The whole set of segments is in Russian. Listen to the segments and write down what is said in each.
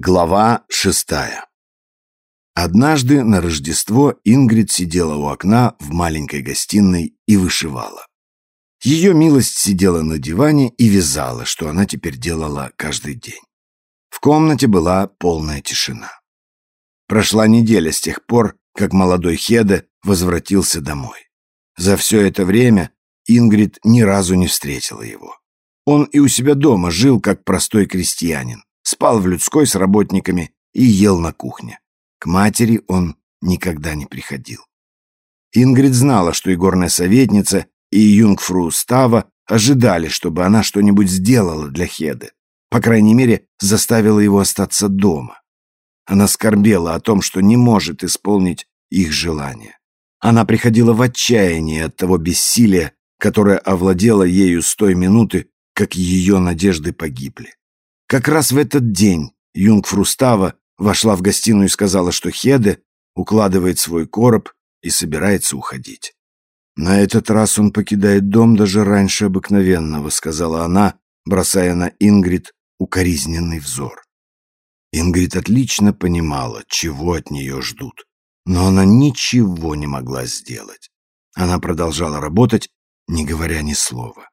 Глава шестая Однажды на Рождество Ингрид сидела у окна в маленькой гостиной и вышивала. Ее милость сидела на диване и вязала, что она теперь делала каждый день. В комнате была полная тишина. Прошла неделя с тех пор, как молодой Хеде возвратился домой. За все это время Ингрид ни разу не встретила его. Он и у себя дома жил, как простой крестьянин спал в людской с работниками и ел на кухне. К матери он никогда не приходил. Ингрид знала, что и советница, и юнгфру Става ожидали, чтобы она что-нибудь сделала для Хеды. По крайней мере, заставила его остаться дома. Она скорбела о том, что не может исполнить их желание. Она приходила в отчаяние от того бессилия, которое овладело ею с той минуты, как ее надежды погибли. Как раз в этот день юнгфру Става вошла в гостиную и сказала, что Хеде укладывает свой короб и собирается уходить. «На этот раз он покидает дом даже раньше обыкновенного», — сказала она, бросая на Ингрид укоризненный взор. Ингрид отлично понимала, чего от нее ждут, но она ничего не могла сделать. Она продолжала работать, не говоря ни слова.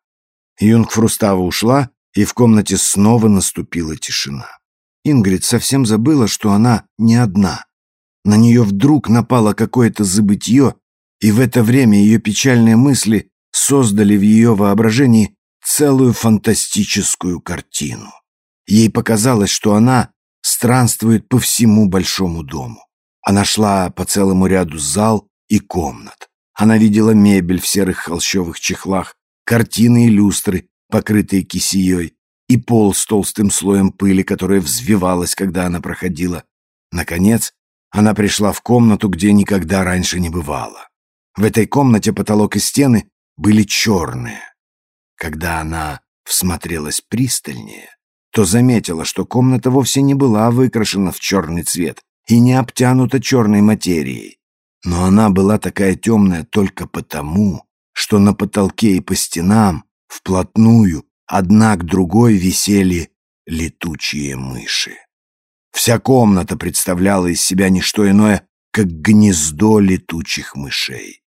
Юнгфрустава ушла, и в комнате снова наступила тишина. Ингрид совсем забыла, что она не одна. На нее вдруг напало какое-то забытье, и в это время ее печальные мысли создали в ее воображении целую фантастическую картину. Ей показалось, что она странствует по всему большому дому. Она шла по целому ряду зал и комнат. Она видела мебель в серых холщовых чехлах, картины и люстры, покрытые кисеей, и пол с толстым слоем пыли, которая взвивалась, когда она проходила. Наконец, она пришла в комнату, где никогда раньше не бывала. В этой комнате потолок и стены были черные. Когда она всмотрелась пристальнее, то заметила, что комната вовсе не была выкрашена в черный цвет и не обтянута черной материей. Но она была такая темная только потому, что на потолке и по стенам Вплотную, одна к другой, висели летучие мыши. Вся комната представляла из себя не что иное, как гнездо летучих мышей.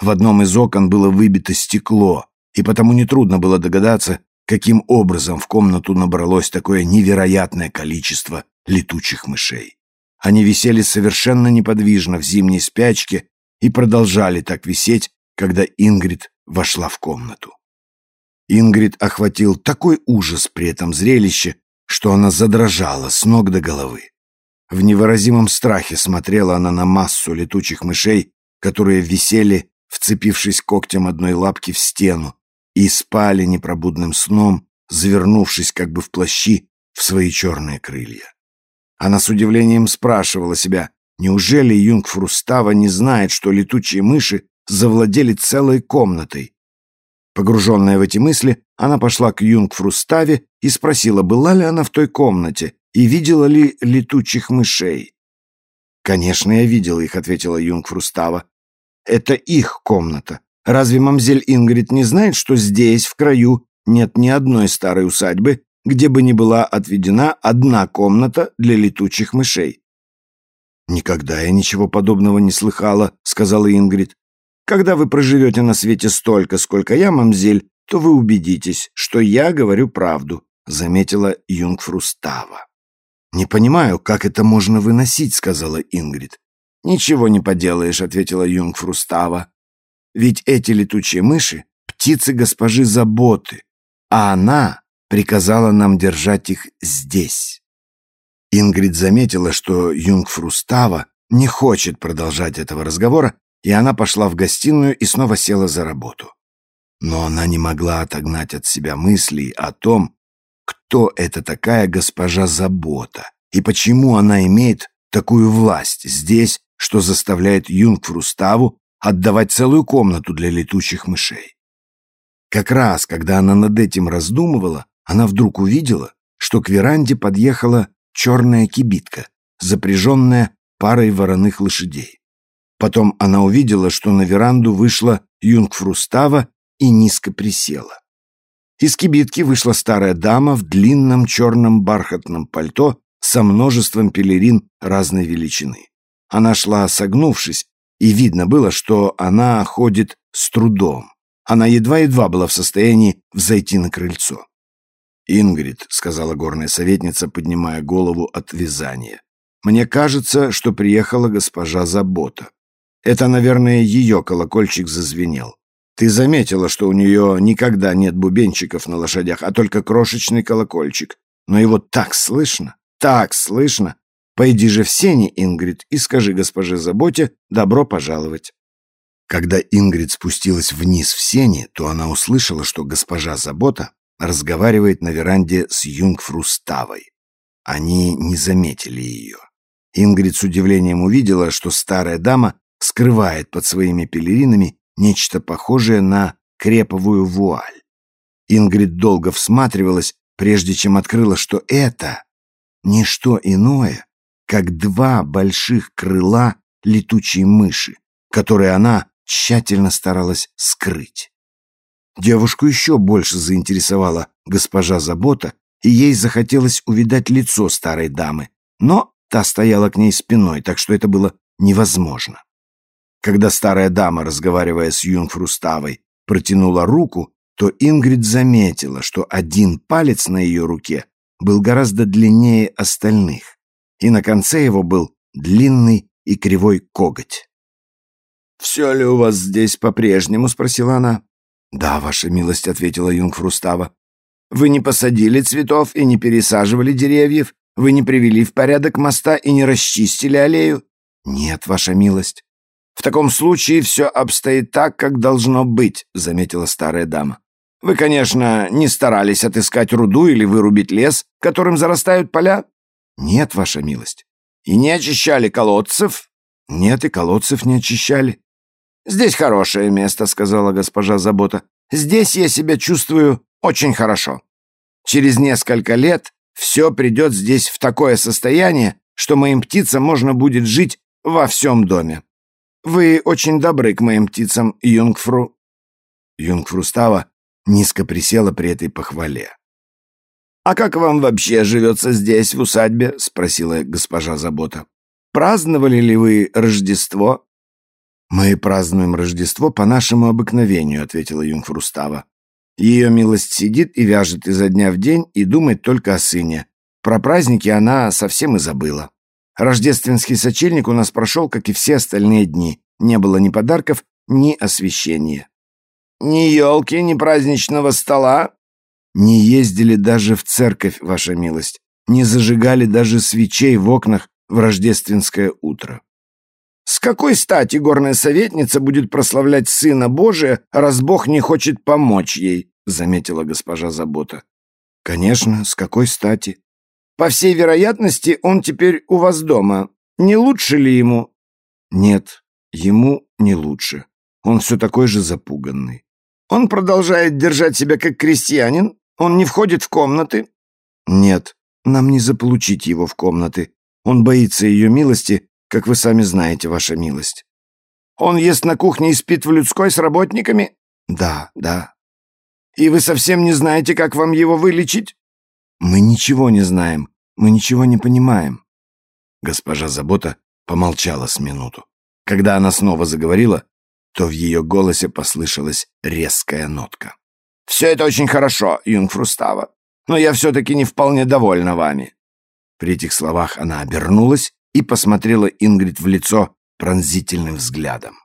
В одном из окон было выбито стекло, и потому нетрудно было догадаться, каким образом в комнату набралось такое невероятное количество летучих мышей. Они висели совершенно неподвижно в зимней спячке и продолжали так висеть, когда Ингрид вошла в комнату. Ингрид охватил такой ужас при этом зрелище, что она задрожала с ног до головы. В невыразимом страхе смотрела она на массу летучих мышей, которые висели, вцепившись когтем одной лапки в стену, и спали непробудным сном, завернувшись как бы в плащи в свои черные крылья. Она с удивлением спрашивала себя, неужели юнгфру Става не знает, что летучие мыши завладели целой комнатой, Погруженная в эти мысли, она пошла к юнгфру Ставе и спросила, была ли она в той комнате и видела ли летучих мышей. «Конечно, я видела их», — ответила юнгфру Става. «Это их комната. Разве мамзель Ингрид не знает, что здесь, в краю, нет ни одной старой усадьбы, где бы не была отведена одна комната для летучих мышей?» «Никогда я ничего подобного не слыхала», — сказала Ингрид. Когда вы проживете на свете столько, сколько я, мамзель, то вы убедитесь, что я говорю правду», — заметила юнгфру Става. «Не понимаю, как это можно выносить», — сказала Ингрид. «Ничего не поделаешь», — ответила юнгфру Става. «Ведь эти летучие мыши — птицы госпожи Заботы, а она приказала нам держать их здесь». Ингрид заметила, что юнгфру Става не хочет продолжать этого разговора и она пошла в гостиную и снова села за работу. Но она не могла отогнать от себя мыслей о том, кто это такая госпожа Забота и почему она имеет такую власть здесь, что заставляет юнгфру Ставу отдавать целую комнату для летучих мышей. Как раз, когда она над этим раздумывала, она вдруг увидела, что к веранде подъехала черная кибитка, запряженная парой вороных лошадей. Потом она увидела, что на веранду вышла юнгфру Става и низко присела. Из кибитки вышла старая дама в длинном черном бархатном пальто со множеством пелерин разной величины. Она шла согнувшись, и видно было, что она ходит с трудом. Она едва-едва была в состоянии взойти на крыльцо. «Ингрид», — сказала горная советница, поднимая голову от вязания, «мне кажется, что приехала госпожа Забота. Это, наверное, ее колокольчик зазвенел. Ты заметила, что у нее никогда нет бубенчиков на лошадях, а только крошечный колокольчик. Но его так слышно, так слышно. Пойди же в сени, Ингрид, и скажи госпоже Заботе «добро пожаловать». Когда Ингрид спустилась вниз в сени, то она услышала, что госпожа Забота разговаривает на веранде с юнгфру Ставой. Они не заметили ее. Ингрид с удивлением увидела, что старая дама скрывает под своими пелеринами нечто похожее на креповую вуаль. Ингрид долго всматривалась, прежде чем открыла, что это не что иное, как два больших крыла летучей мыши, которые она тщательно старалась скрыть. Девушку еще больше заинтересовала госпожа Забота, и ей захотелось увидать лицо старой дамы, но та стояла к ней спиной, так что это было невозможно. Когда старая дама, разговаривая с Юнгфруставой, протянула руку, то Ингрид заметила, что один палец на ее руке был гораздо длиннее остальных, и на конце его был длинный и кривой коготь. «Все ли у вас здесь по-прежнему?» — спросила она. «Да, ваша милость», — ответила Юнгфрустава. «Вы не посадили цветов и не пересаживали деревьев? Вы не привели в порядок моста и не расчистили аллею?» «Нет, ваша милость». «В таком случае все обстоит так, как должно быть», — заметила старая дама. «Вы, конечно, не старались отыскать руду или вырубить лес, которым зарастают поля?» «Нет, ваша милость». «И не очищали колодцев?» «Нет, и колодцев не очищали». «Здесь хорошее место», — сказала госпожа Забота. «Здесь я себя чувствую очень хорошо. Через несколько лет все придет здесь в такое состояние, что моим птицам можно будет жить во всем доме. «Вы очень добры к моим птицам, юнгфру». Юнгфру Става низко присела при этой похвале. «А как вам вообще живется здесь, в усадьбе?» — спросила госпожа Забота. «Праздновали ли вы Рождество?» «Мы празднуем Рождество по нашему обыкновению», — ответила юнгфру Става. «Ее милость сидит и вяжет изо дня в день и думает только о сыне. Про праздники она совсем и забыла». Рождественский сочельник у нас прошел, как и все остальные дни. Не было ни подарков, ни освещения. Ни елки, ни праздничного стола. Не ездили даже в церковь, ваша милость. Не зажигали даже свечей в окнах в рождественское утро. С какой стати горная советница будет прославлять Сына Божия, раз Бог не хочет помочь ей, заметила госпожа Забота. Конечно, с какой стати? По всей вероятности, он теперь у вас дома. Не лучше ли ему?» «Нет, ему не лучше. Он все такой же запуганный». «Он продолжает держать себя как крестьянин? Он не входит в комнаты?» «Нет, нам не заполучить его в комнаты. Он боится ее милости, как вы сами знаете, ваша милость». «Он ест на кухне и спит в людской с работниками?» «Да, да». «И вы совсем не знаете, как вам его вылечить?» Мы ничего не знаем, мы ничего не понимаем. Госпожа Забота помолчала с минуту. Когда она снова заговорила, то в ее голосе послышалась резкая нотка. «Все это очень хорошо, юнгфрустава, но я все-таки не вполне довольна вами». При этих словах она обернулась и посмотрела Ингрид в лицо пронзительным взглядом.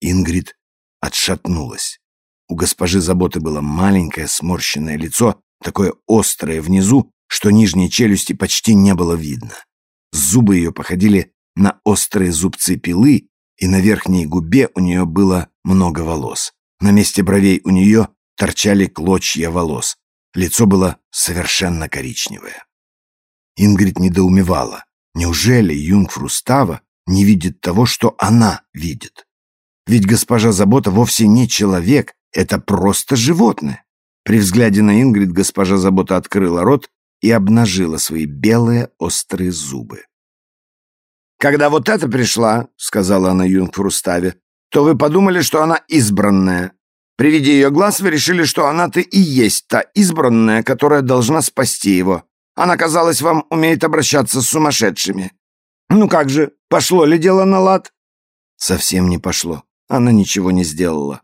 Ингрид отшатнулась. У госпожи Заботы было маленькое сморщенное лицо такое острое внизу, что нижней челюсти почти не было видно. Зубы ее походили на острые зубцы пилы, и на верхней губе у нее было много волос. На месте бровей у нее торчали клочья волос. Лицо было совершенно коричневое. Ингрид недоумевала. Неужели юнгфру Става не видит того, что она видит? Ведь госпожа Забота вовсе не человек, это просто животное. При взгляде на Ингрид госпожа Забота открыла рот и обнажила свои белые острые зубы. «Когда вот эта пришла, — сказала она юнгфру Ставе, — то вы подумали, что она избранная. При виде ее глаз вы решили, что она-то и есть та избранная, которая должна спасти его. Она, казалось, вам умеет обращаться с сумасшедшими. Ну как же, пошло ли дело на лад? Совсем не пошло. Она ничего не сделала.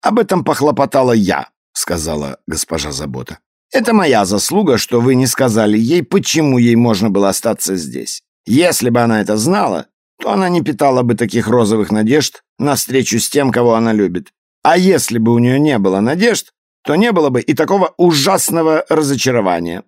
Об этом похлопотала я, сказала госпожа Забота. Это моя заслуга, что вы не сказали ей, почему ей можно было остаться здесь. Если бы она это знала, то она не питала бы таких розовых надежд на встречу с тем, кого она любит. А если бы у нее не было надежд, то не было бы и такого ужасного разочарования.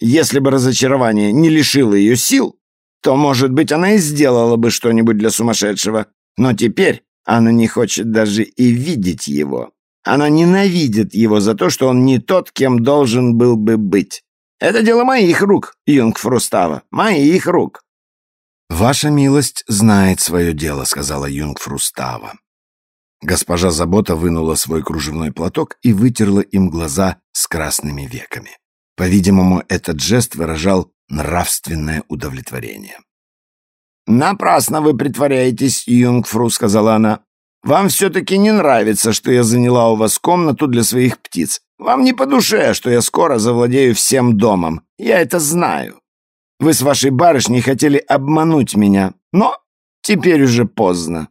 Если бы разочарование не лишило ее сил, то, может быть, она и сделала бы что-нибудь для сумасшедшего. Но теперь она не хочет даже и видеть его. Она ненавидит его за то, что он не тот, кем должен был бы быть. Это дело моих рук, юнг Фрустава, моих рук. «Ваша милость знает свое дело», — сказала юнг Фрустава. Госпожа Забота вынула свой кружевной платок и вытерла им глаза с красными веками. По-видимому, этот жест выражал нравственное удовлетворение. «Напрасно вы притворяетесь, юнгфру», — сказала она. «Вам все-таки не нравится, что я заняла у вас комнату для своих птиц. Вам не по душе, что я скоро завладею всем домом. Я это знаю. Вы с вашей барышней хотели обмануть меня, но теперь уже поздно».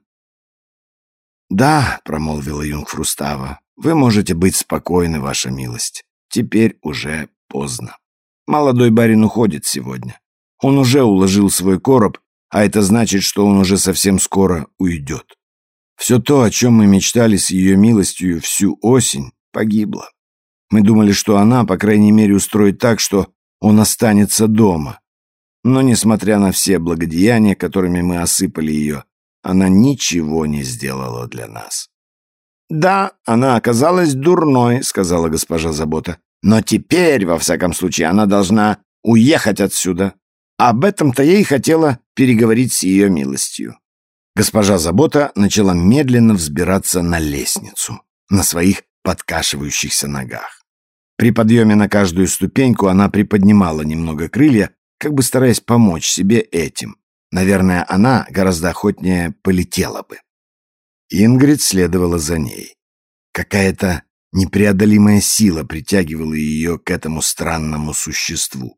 «Да», — промолвила юнгфру Става, — «вы можете быть спокойны, ваша милость. Теперь уже поздно. Молодой барин уходит сегодня. Он уже уложил свой короб а это значит, что он уже совсем скоро уйдет. Все то, о чем мы мечтали с ее милостью всю осень, погибло. Мы думали, что она, по крайней мере, устроит так, что он останется дома. Но, несмотря на все благодеяния, которыми мы осыпали ее, она ничего не сделала для нас. «Да, она оказалась дурной», — сказала госпожа Забота. «Но теперь, во всяком случае, она должна уехать отсюда. Об этом-то я и хотела переговорить с ее милостью. Госпожа Забота начала медленно взбираться на лестницу, на своих подкашивающихся ногах. При подъеме на каждую ступеньку она приподнимала немного крылья, как бы стараясь помочь себе этим. Наверное, она гораздо охотнее полетела бы. Ингрид следовала за ней. Какая-то непреодолимая сила притягивала ее к этому странному существу.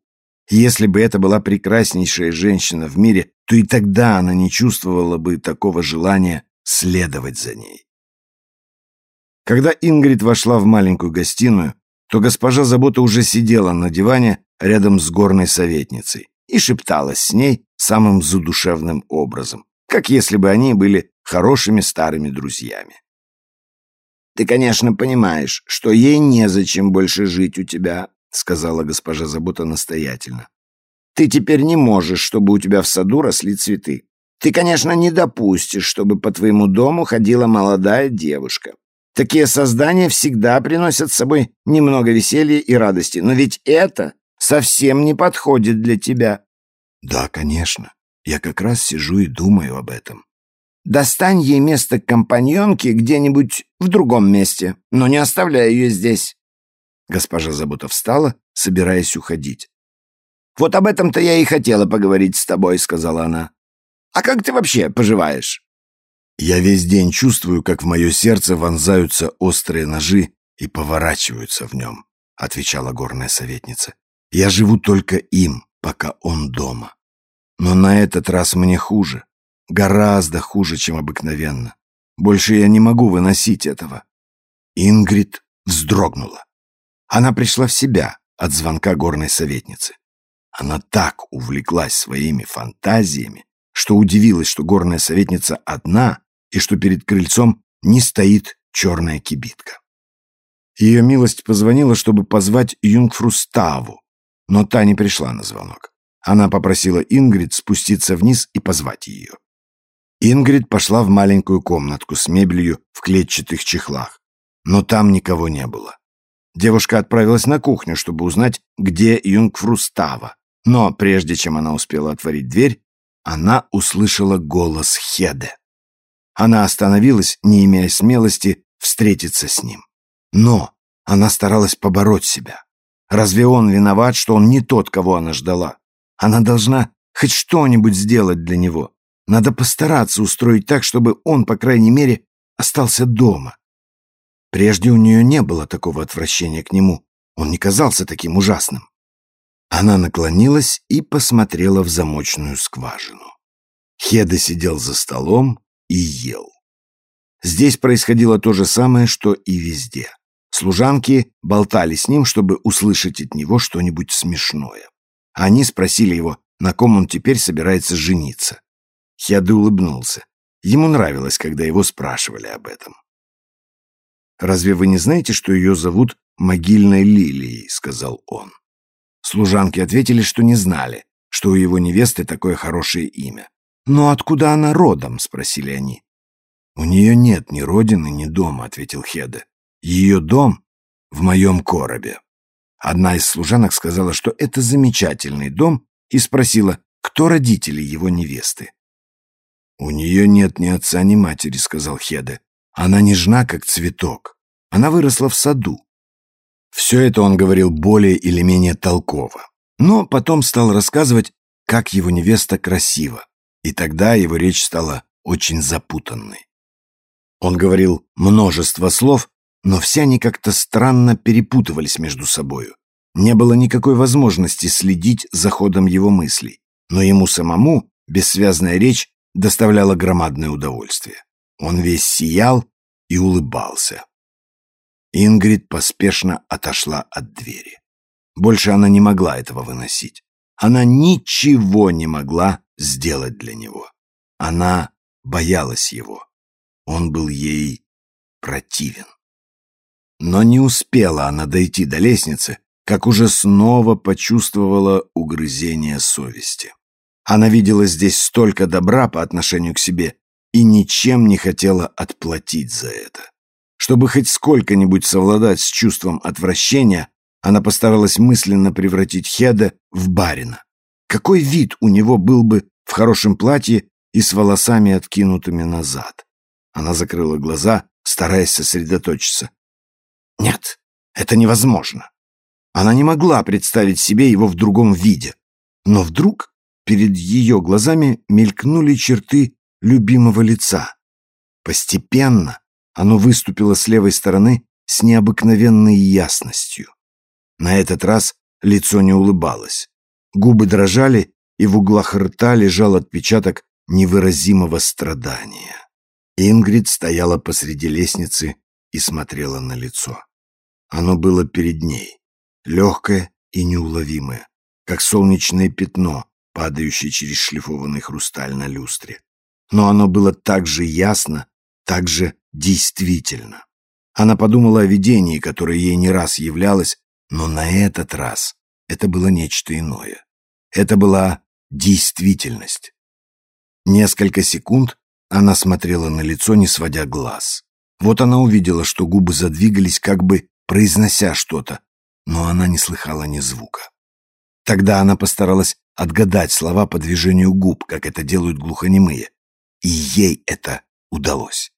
Если бы это была прекраснейшая женщина в мире, то и тогда она не чувствовала бы такого желания следовать за ней. Когда Ингрид вошла в маленькую гостиную, то госпожа Забота уже сидела на диване рядом с горной советницей и шепталась с ней самым задушевным образом, как если бы они были хорошими старыми друзьями. «Ты, конечно, понимаешь, что ей незачем больше жить у тебя, — сказала госпожа Забота настоятельно. «Ты теперь не можешь, чтобы у тебя в саду росли цветы. Ты, конечно, не допустишь, чтобы по твоему дому ходила молодая девушка. Такие создания всегда приносят с собой немного веселья и радости, но ведь это совсем не подходит для тебя». «Да, конечно. Я как раз сижу и думаю об этом». «Достань ей место компаньонки где-нибудь в другом месте, но не оставляй ее здесь. Госпожа Забота встала, собираясь уходить. «Вот об этом-то я и хотела поговорить с тобой», — сказала она. «А как ты вообще поживаешь?» «Я весь день чувствую, как в мое сердце вонзаются острые ножи и поворачиваются в нем», — отвечала горная советница. «Я живу только им, пока он дома. Но на этот раз мне хуже, гораздо хуже, чем обыкновенно. Больше я не могу выносить этого». Ингрид вздрогнула. Она пришла в себя от звонка горной советницы. Она так увлеклась своими фантазиями, что удивилась, что горная советница одна и что перед крыльцом не стоит черная кибитка. Ее милость позвонила, чтобы позвать юнгфру Ставу, но та не пришла на звонок. Она попросила Ингрид спуститься вниз и позвать ее. Ингрид пошла в маленькую комнатку с мебелью в клетчатых чехлах, но там никого не было. Девушка отправилась на кухню, чтобы узнать, где юнгфру Става. Но прежде чем она успела отворить дверь, она услышала голос Хеде. Она остановилась, не имея смелости встретиться с ним. Но она старалась побороть себя. Разве он виноват, что он не тот, кого она ждала? Она должна хоть что-нибудь сделать для него. Надо постараться устроить так, чтобы он, по крайней мере, остался дома. Прежде у нее не было такого отвращения к нему. Он не казался таким ужасным. Она наклонилась и посмотрела в замочную скважину. Хеда сидел за столом и ел. Здесь происходило то же самое, что и везде. Служанки болтали с ним, чтобы услышать от него что-нибудь смешное. Они спросили его, на ком он теперь собирается жениться. Хеда улыбнулся. Ему нравилось, когда его спрашивали об этом. «Разве вы не знаете, что ее зовут Могильной Лилией?» — сказал он. Служанки ответили, что не знали, что у его невесты такое хорошее имя. «Но откуда она родом?» — спросили они. «У нее нет ни родины, ни дома», — ответил Хеде. «Ее дом в моем коробе». Одна из служанок сказала, что это замечательный дом, и спросила, кто родители его невесты. «У нее нет ни отца, ни матери», — сказал Хеде. «Она нежна, как цветок. Она выросла в саду». Все это он говорил более или менее толково. Но потом стал рассказывать, как его невеста красива. И тогда его речь стала очень запутанной. Он говорил множество слов, но все они как-то странно перепутывались между собою. Не было никакой возможности следить за ходом его мыслей, но ему самому бессвязная речь доставляла громадное удовольствие. Он весь сиял и улыбался. Ингрид поспешно отошла от двери. Больше она не могла этого выносить. Она ничего не могла сделать для него. Она боялась его. Он был ей противен. Но не успела она дойти до лестницы, как уже снова почувствовала угрызение совести. Она видела здесь столько добра по отношению к себе и ничем не хотела отплатить за это. Чтобы хоть сколько-нибудь совладать с чувством отвращения, она постаралась мысленно превратить Хеда в барина. Какой вид у него был бы в хорошем платье и с волосами откинутыми назад? Она закрыла глаза, стараясь сосредоточиться. Нет, это невозможно. Она не могла представить себе его в другом виде. Но вдруг перед ее глазами мелькнули черты любимого лица. Постепенно оно выступило с левой стороны с необыкновенной ясностью. На этот раз лицо не улыбалось. Губы дрожали, и в углах рта лежал отпечаток невыразимого страдания. Ингрид стояла посреди лестницы и смотрела на лицо. Оно было перед ней, легкое и неуловимое, как солнечное пятно, падающее через шлифованный хрусталь на люстре. Но оно было так же ясно, так же действительно. Она подумала о видении, которое ей не раз являлось, но на этот раз это было нечто иное. Это была действительность. Несколько секунд она смотрела на лицо, не сводя глаз. Вот она увидела, что губы задвигались, как бы произнося что-то, но она не слыхала ни звука. Тогда она постаралась отгадать слова по движению губ, как это делают глухонемые, и ей это удалось.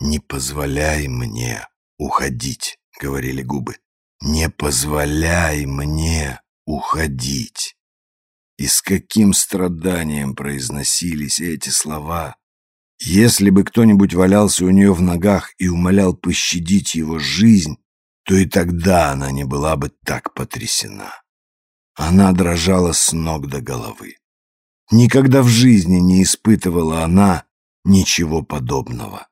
«Не позволяй мне уходить», — говорили губы. «Не позволяй мне уходить». И с каким страданием произносились эти слова. Если бы кто-нибудь валялся у нее в ногах и умолял пощадить его жизнь, то и тогда она не была бы так потрясена. Она дрожала с ног до головы. Никогда в жизни не испытывала она ничего подобного.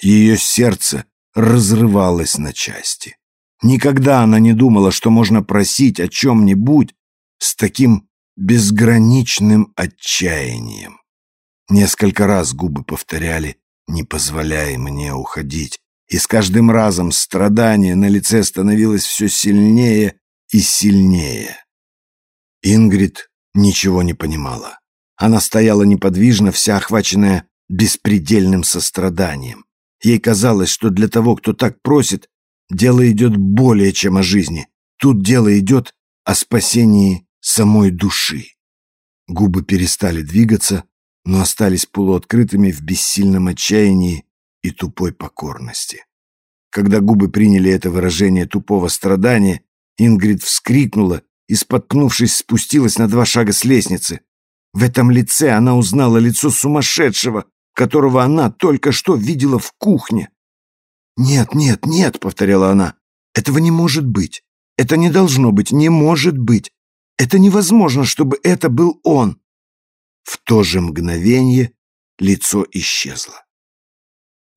Ее сердце разрывалось на части. Никогда она не думала, что можно просить о чем-нибудь с таким безграничным отчаянием. Несколько раз губы повторяли «Не позволяй мне уходить», и с каждым разом страдание на лице становилось все сильнее и сильнее. Ингрид ничего не понимала. Она стояла неподвижно, вся охваченная беспредельным состраданием. Ей казалось, что для того, кто так просит, дело идет более чем о жизни. Тут дело идет о спасении самой души. Губы перестали двигаться, но остались полуоткрытыми в бессильном отчаянии и тупой покорности. Когда губы приняли это выражение тупого страдания, Ингрид вскрикнула и, споткнувшись, спустилась на два шага с лестницы. В этом лице она узнала лицо сумасшедшего, которого она только что видела в кухне. «Нет, нет, нет», — повторяла она, — «этого не может быть. Это не должно быть, не может быть. Это невозможно, чтобы это был он. В то же мгновение лицо исчезло.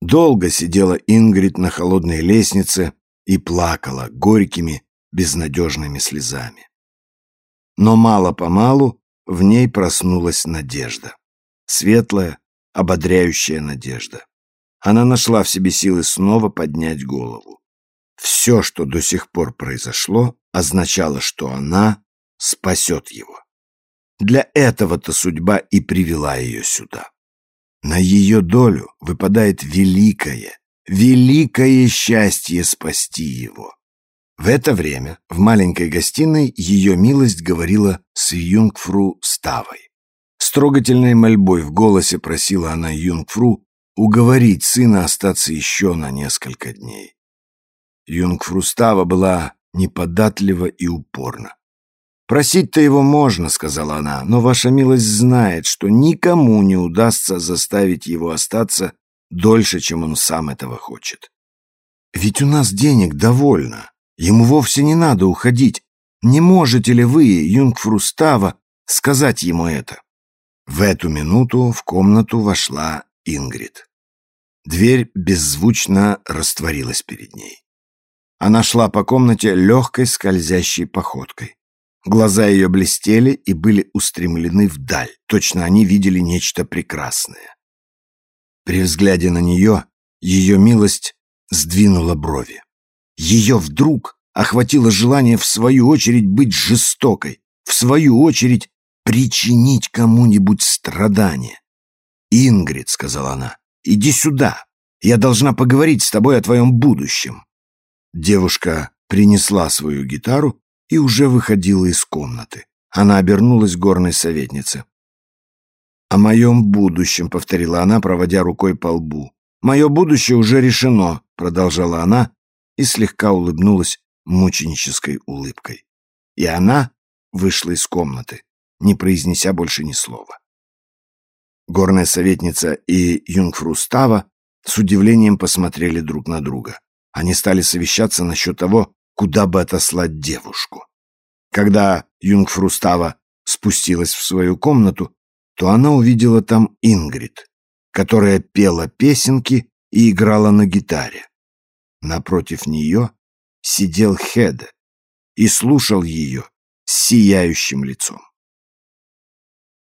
Долго сидела Ингрид на холодной лестнице и плакала горькими, безнадежными слезами. Но мало-помалу в ней проснулась надежда. Светлая, ободряющая надежда. Она нашла в себе силы снова поднять голову. Все, что до сих пор произошло, означало, что она спасет его. Для этого-то судьба и привела ее сюда. На ее долю выпадает великое, великое счастье спасти его. В это время в маленькой гостиной ее милость говорила с юнгфру Ставой. С трогательной мольбой в голосе просила она юнгфру уговорить сына остаться еще на несколько дней. Юнгфру Става была неподатлива и упорна. «Просить-то его можно», — сказала она, «но ваша милость знает, что никому не удастся заставить его остаться дольше, чем он сам этого хочет. Ведь у нас денег довольно. Ему вовсе не надо уходить. Не можете ли вы, юнгфру Става, сказать ему это?» В эту минуту в комнату вошла Ингрид. Дверь беззвучно растворилась перед ней. Она шла по комнате легкой скользящей походкой. Глаза ее блестели и были устремлены вдаль. Точно они видели нечто прекрасное. При взгляде на нее ее милость сдвинула брови. Ее вдруг охватило желание в свою очередь быть жестокой, в свою очередь причинить кому-нибудь страдание. «Ингрид», — сказала она, — «иди сюда. Я должна поговорить с тобой о твоем будущем». Девушка принесла свою гитару и уже выходила из комнаты. Она обернулась горной советнице. «О моем будущем», — повторила она, проводя рукой по лбу. «Мое будущее уже решено», — продолжала она и слегка улыбнулась мученической улыбкой. И она вышла из комнаты, не произнеся больше ни слова. Горная советница и юнгфру Става с удивлением посмотрели друг на друга. Они стали совещаться насчет того, куда бы отослать девушку. Когда юнгфру Става спустилась в свою комнату, то она увидела там Ингрид, которая пела песенки и играла на гитаре. Напротив нее сидел Хеде и слушал ее с сияющим лицом.